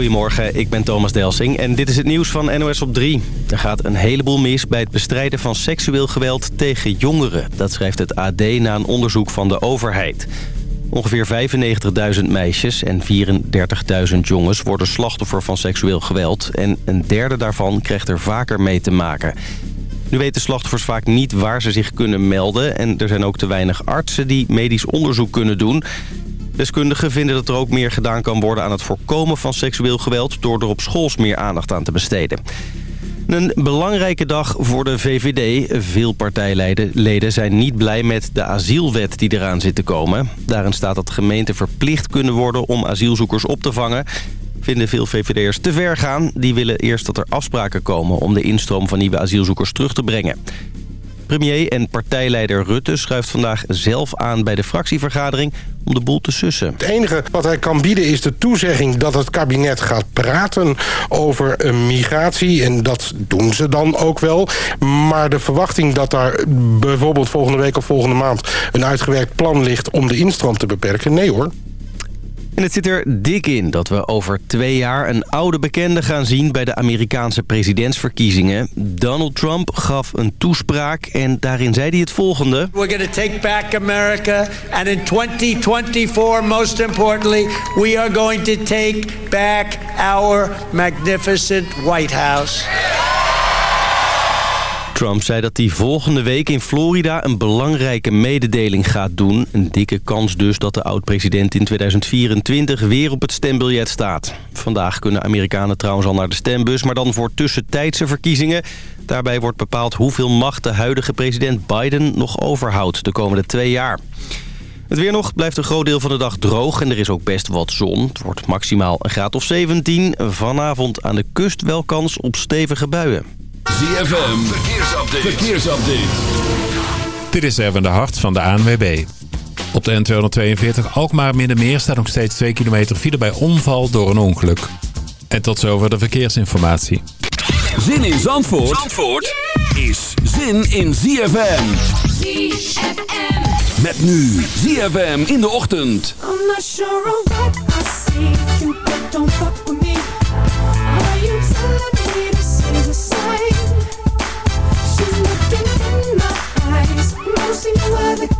Goedemorgen, ik ben Thomas Delsing en dit is het nieuws van NOS op 3. Er gaat een heleboel mis bij het bestrijden van seksueel geweld tegen jongeren. Dat schrijft het AD na een onderzoek van de overheid. Ongeveer 95.000 meisjes en 34.000 jongens worden slachtoffer van seksueel geweld... en een derde daarvan krijgt er vaker mee te maken. Nu weten slachtoffers vaak niet waar ze zich kunnen melden... en er zijn ook te weinig artsen die medisch onderzoek kunnen doen... Deskundigen vinden dat er ook meer gedaan kan worden aan het voorkomen van seksueel geweld... door er op schools meer aandacht aan te besteden. Een belangrijke dag voor de VVD. Veel partijleden zijn niet blij met de asielwet die eraan zit te komen. Daarin staat dat gemeenten verplicht kunnen worden om asielzoekers op te vangen. Vinden veel VVD'ers te ver gaan. Die willen eerst dat er afspraken komen om de instroom van nieuwe asielzoekers terug te brengen. Premier en partijleider Rutte schuift vandaag zelf aan bij de fractievergadering om de boel te sussen. Het enige wat hij kan bieden is de toezegging dat het kabinet gaat praten over een migratie. En dat doen ze dan ook wel. Maar de verwachting dat daar bijvoorbeeld volgende week of volgende maand een uitgewerkt plan ligt om de instroom te beperken, nee hoor. En het zit er dik in dat we over twee jaar een oude bekende gaan zien bij de Amerikaanse presidentsverkiezingen. Donald Trump gaf een toespraak en daarin zei hij het volgende. We're going to take back America and in 2024 most importantly we are going to take back our magnificent White House. Trump zei dat hij volgende week in Florida een belangrijke mededeling gaat doen. Een dikke kans dus dat de oud-president in 2024 weer op het stembiljet staat. Vandaag kunnen Amerikanen trouwens al naar de stembus, maar dan voor tussentijdse verkiezingen. Daarbij wordt bepaald hoeveel macht de huidige president Biden nog overhoudt de komende twee jaar. Het weer nog blijft een groot deel van de dag droog en er is ook best wat zon. Het wordt maximaal een graad of 17. Vanavond aan de kust wel kans op stevige buien. ZFM, verkeersupdate. verkeersupdate. Dit is Erwin de Hart van de ANWB. Op de N242 Alkmaar Middenmeer staat nog steeds 2 kilometer file bij omval door een ongeluk. En tot zover de verkeersinformatie. Zin in Zandvoort, Zandvoort is zin in ZFM. ZFM. Met nu ZFM in de ochtend. I'm not sure what I see. You don't fuck with me. Are you telling me this is a see no other guys.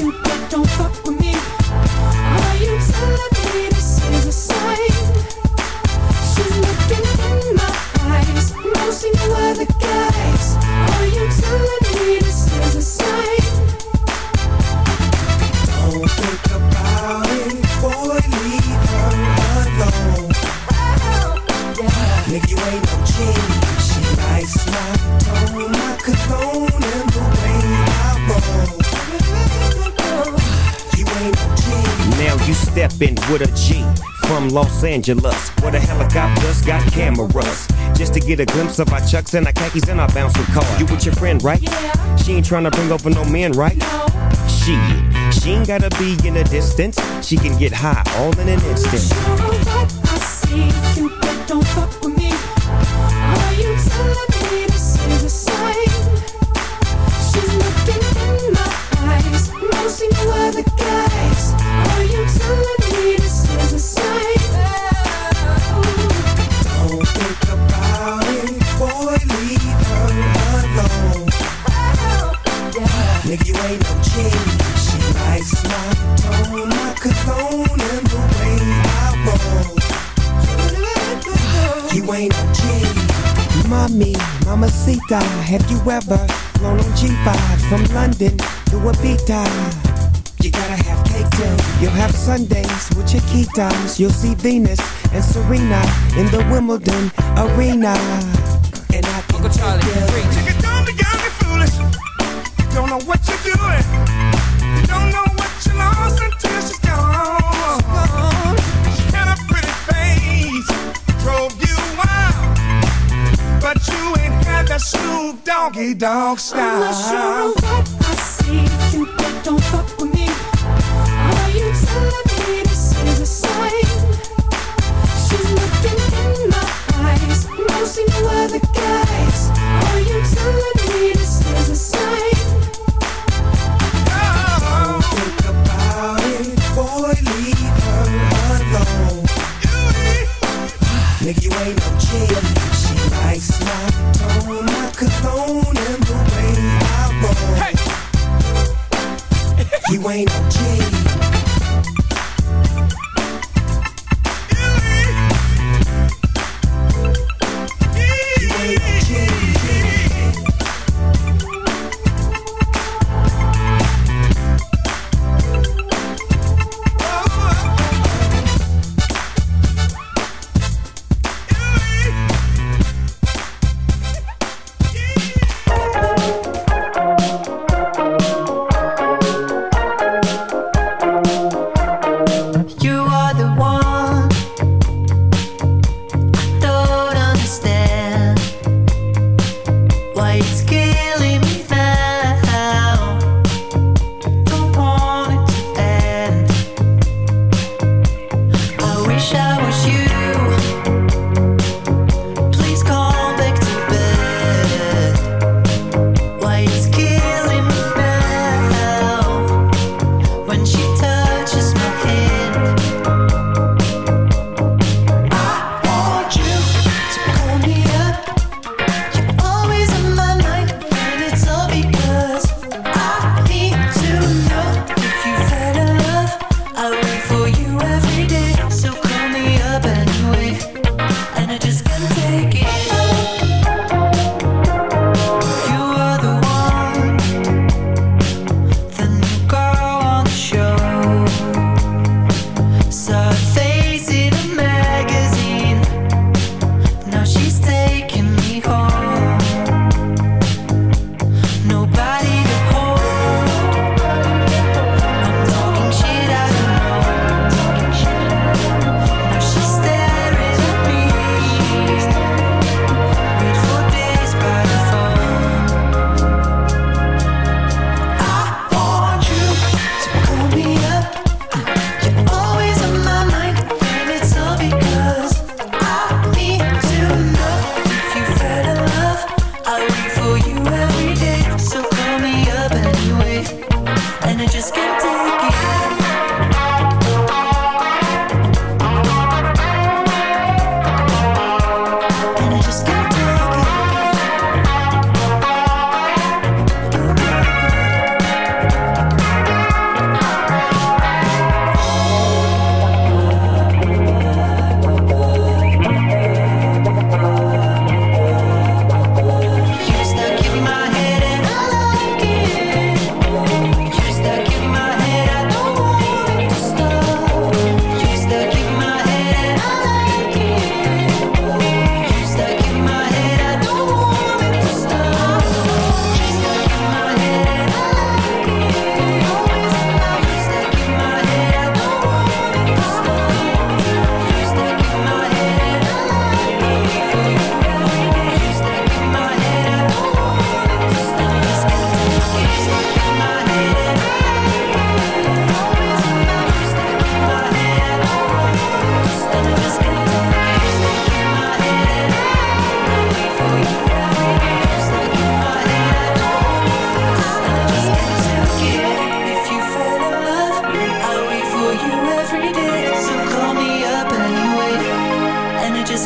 Stepping with a G from Los Angeles, where the helicopters got cameras. Just to get a glimpse of our chucks and our khakis and our bouncing car. You with your friend, right? Yeah. She ain't trying to bring over no man, right? No. She, she ain't gotta be in the distance. She can get high all in an instant. Sure what I see, you don't fuck with me. Are you telling me this is a sign? She's looking in my eyes, no see no other me, Mamacita, have you ever flown on G5 from London to Ibiza? You gotta have cake too. You'll have Sundays with your key. You'll see Venus and Serena in the Wimbledon arena. And I can Uncle Charlie, you. You're dumb, young, be foolish. You don't know what you're doing. dog style. I'm not sure of what I see, you but don't fuck with me. Are you telling me this is a sign? She's looking in my eyes, mostly no other guys. Are you telling me this is a sign? Oh. Don't think about it, boy, leave her alone. Nigga, you ain't no chick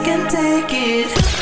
can take it.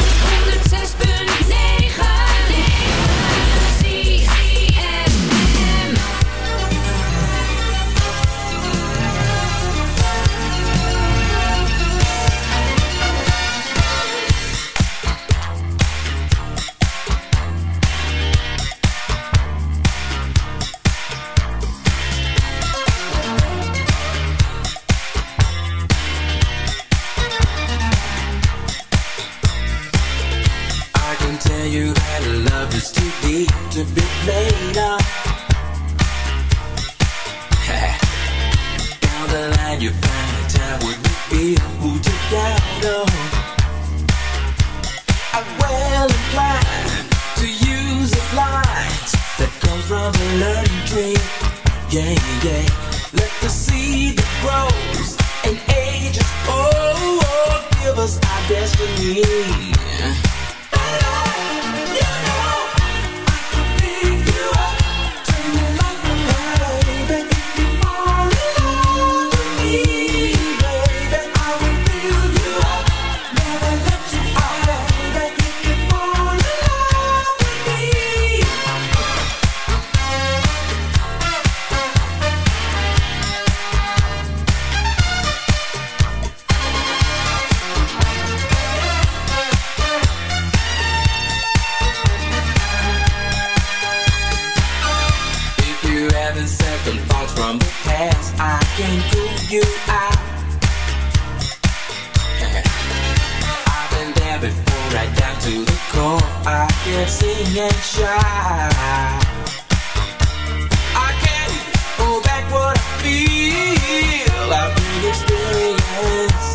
can't sing and shout. I can't hold back what I feel. I've been experienced.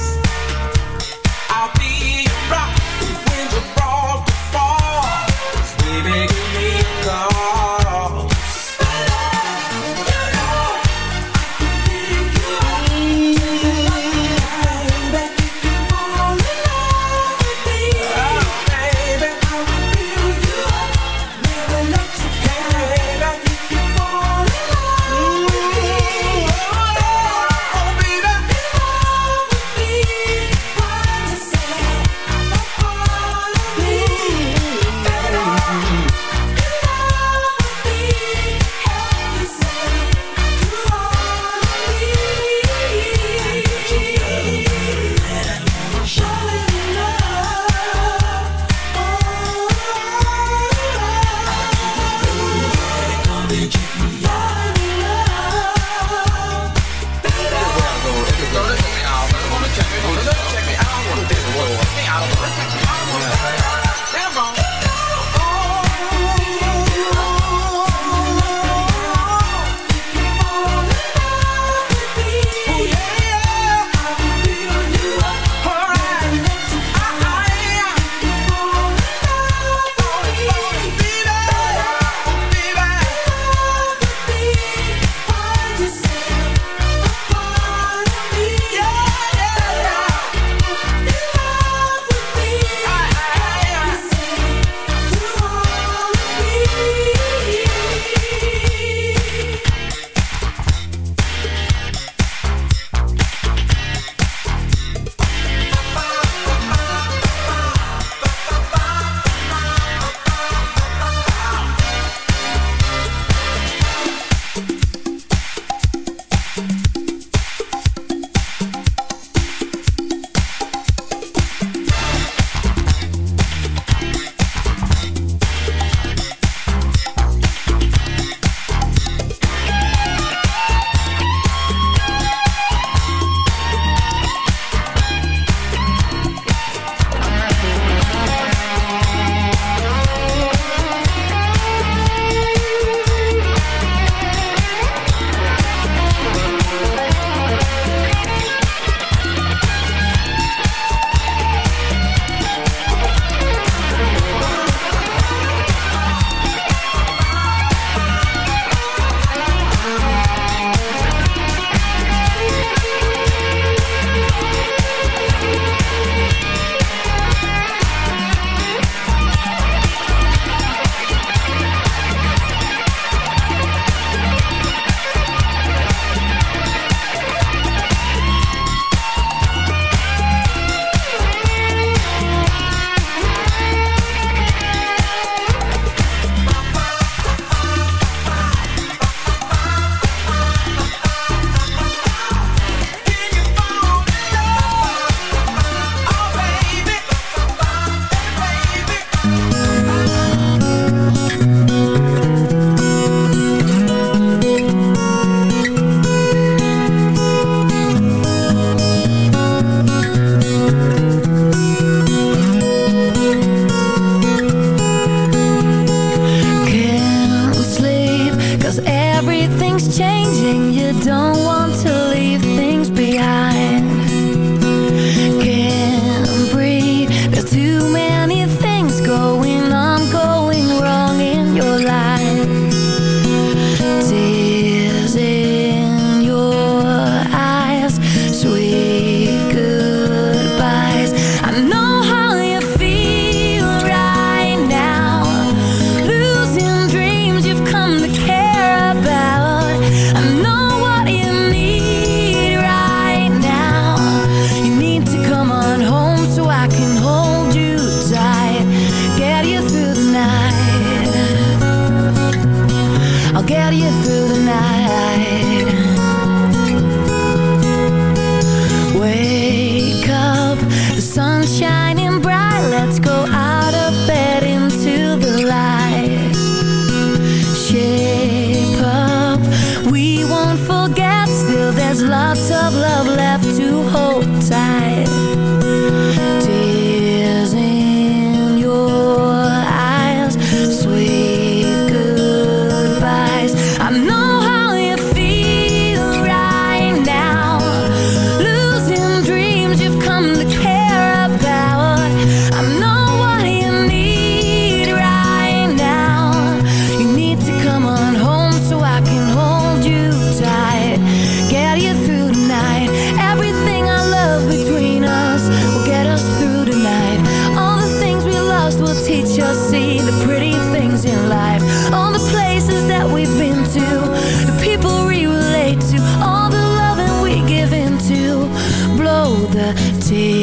melody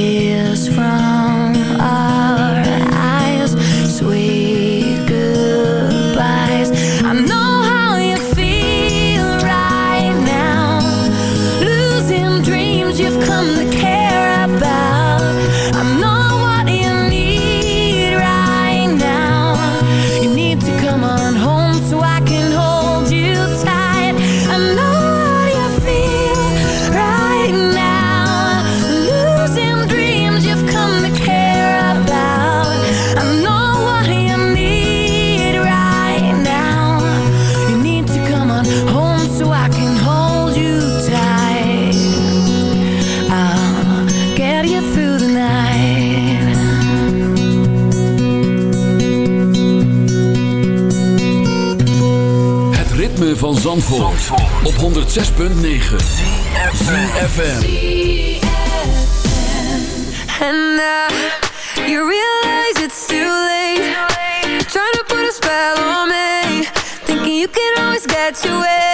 op 106.9 CFFM And now you realize it's too late. Trying to put a spell on me. Thinking you can always get your way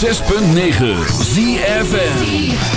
106.9 ZFN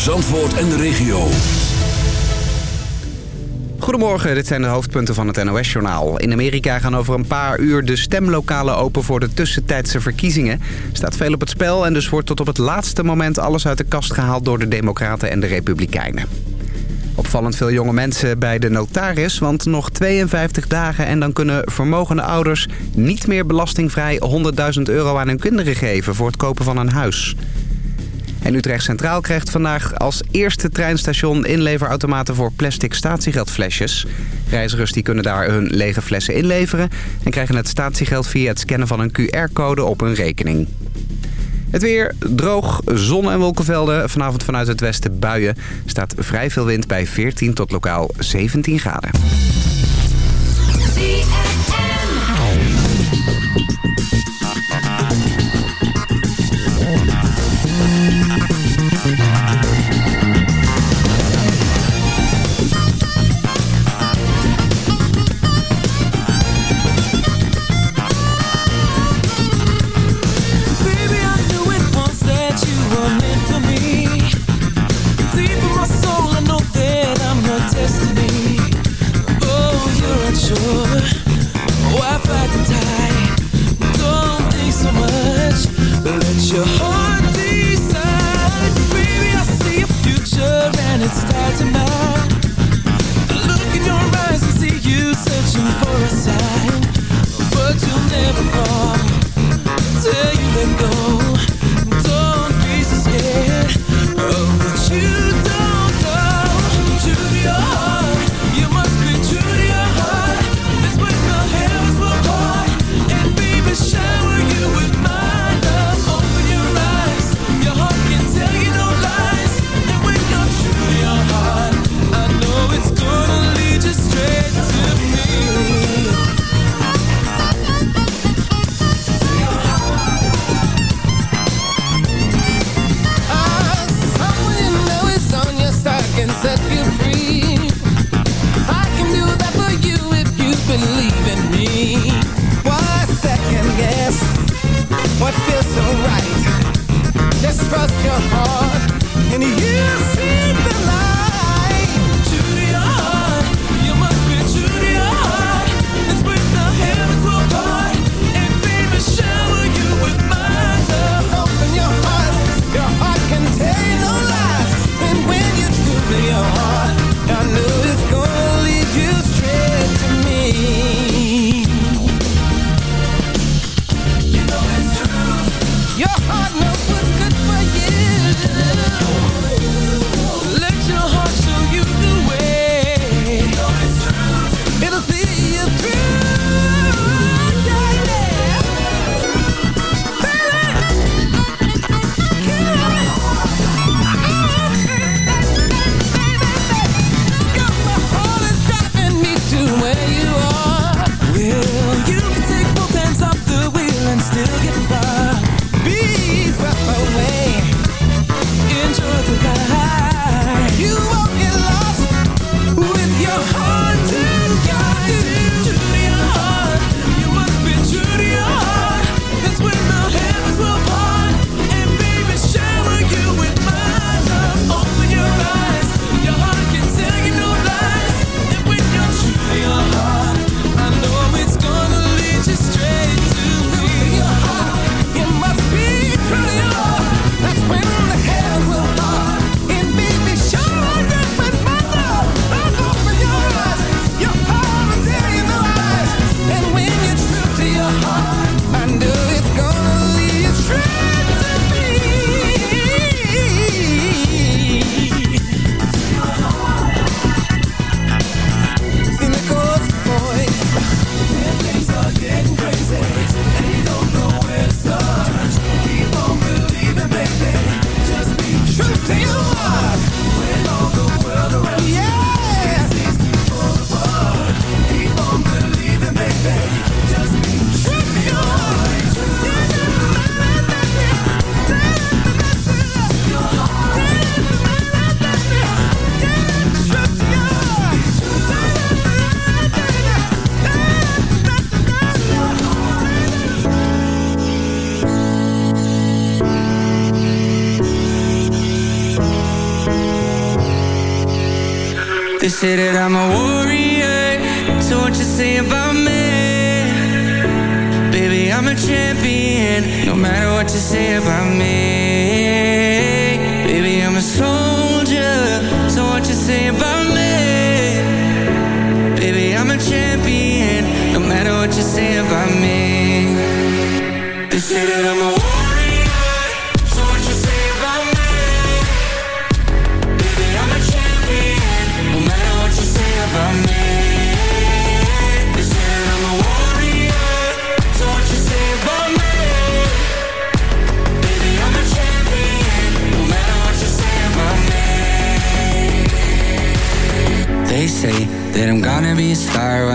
Zandvoort en de regio. Goedemorgen, dit zijn de hoofdpunten van het NOS-journaal. In Amerika gaan over een paar uur de stemlokalen open voor de tussentijdse verkiezingen. Er staat veel op het spel en dus wordt tot op het laatste moment alles uit de kast gehaald door de Democraten en de Republikeinen. Opvallend veel jonge mensen bij de notaris, want nog 52 dagen... en dan kunnen vermogende ouders niet meer belastingvrij 100.000 euro aan hun kinderen geven... voor het kopen van een huis. En Utrecht Centraal krijgt vandaag als eerste treinstation inleverautomaten voor plastic statiegeldflesjes. Reizigers die kunnen daar hun lege flessen inleveren... en krijgen het statiegeld via het scannen van een QR-code op hun rekening. Het weer droog, zon en wolkenvelden. Vanavond vanuit het westen buien. Staat vrij veel wind bij 14 tot lokaal 17 graden.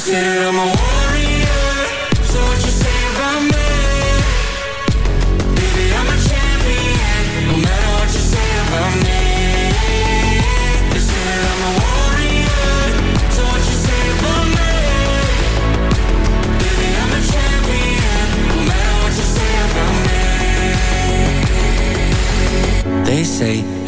Say I'm a warrior. So what you say about me? Baby, I'm a champion. No matter what you say about me. Say I'm a warrior. So what you say about me? Baby, I'm a champion. No matter what you say about me. They say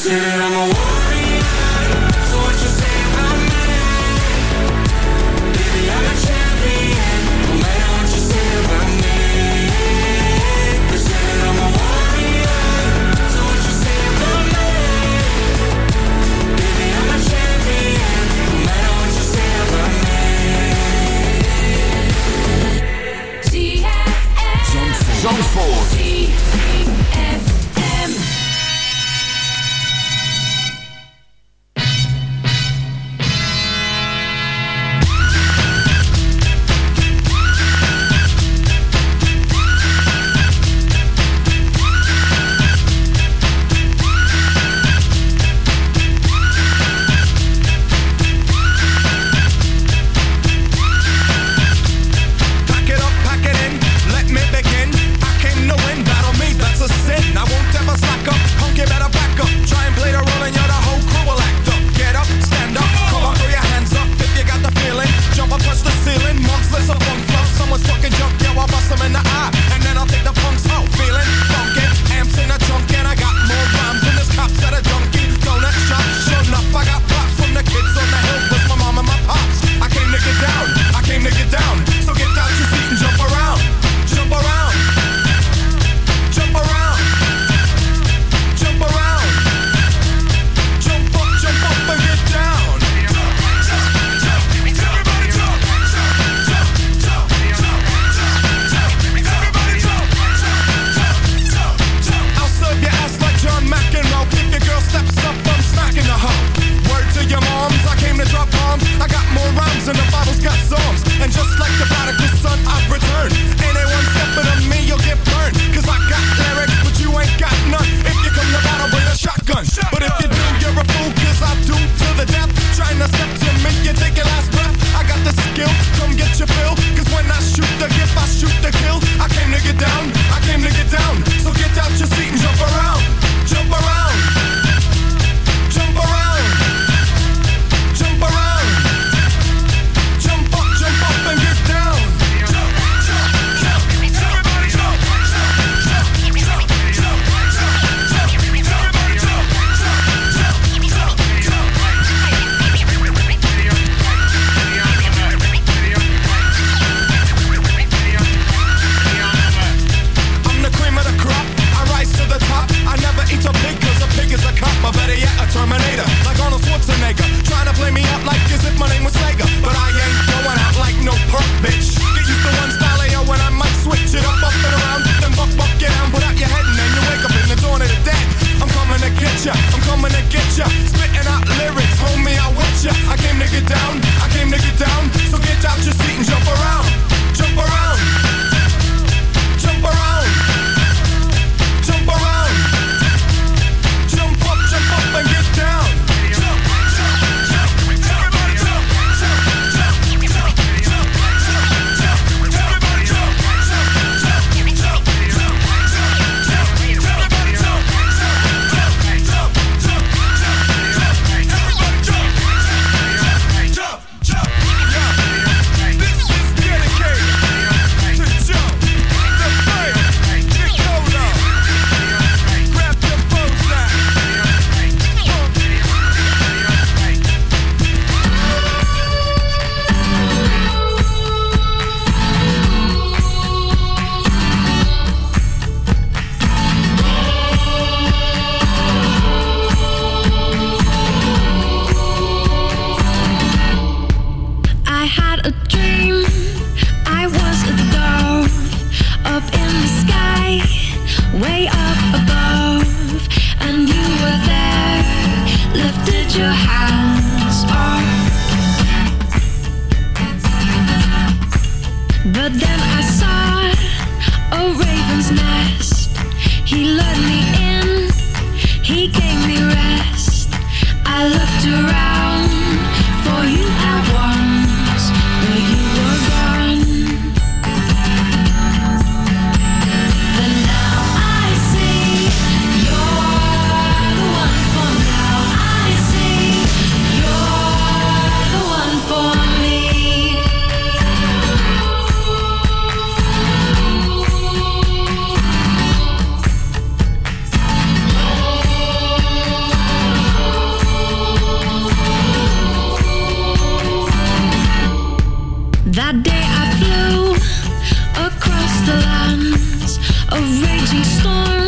Say that I'm a- Four. a raging storm.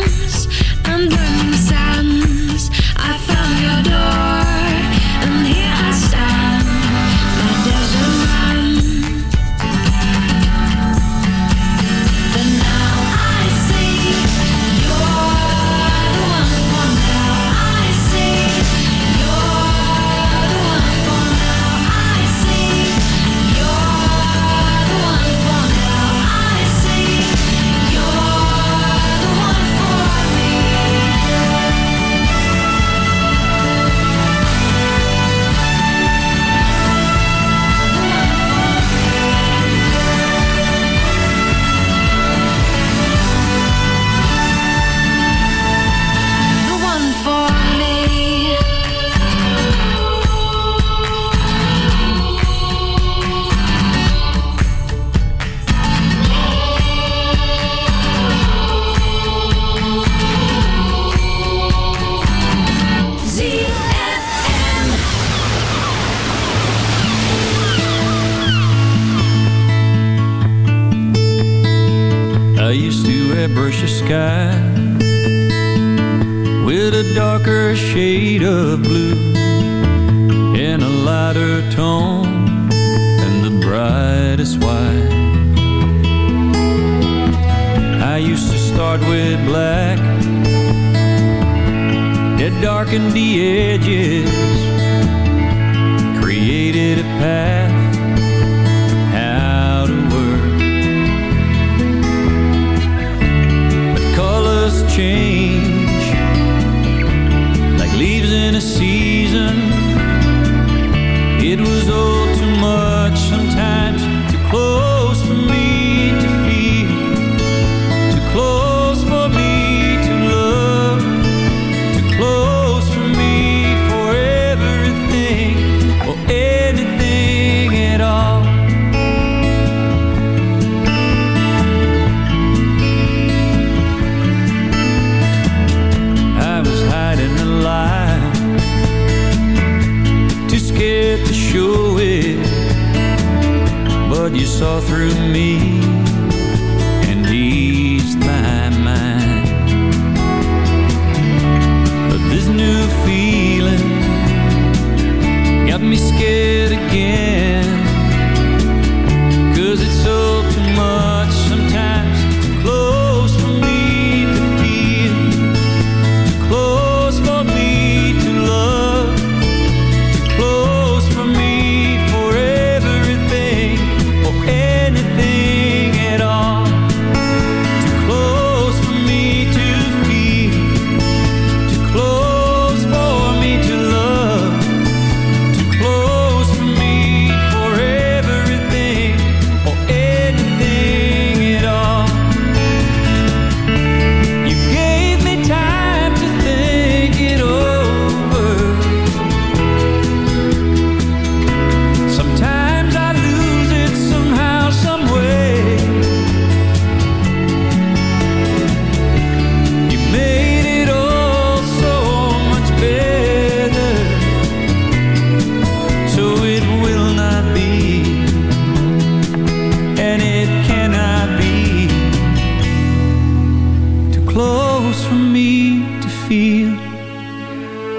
close for me to feel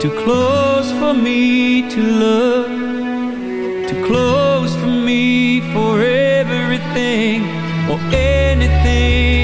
Too close for me to love Too close for me for everything Or anything.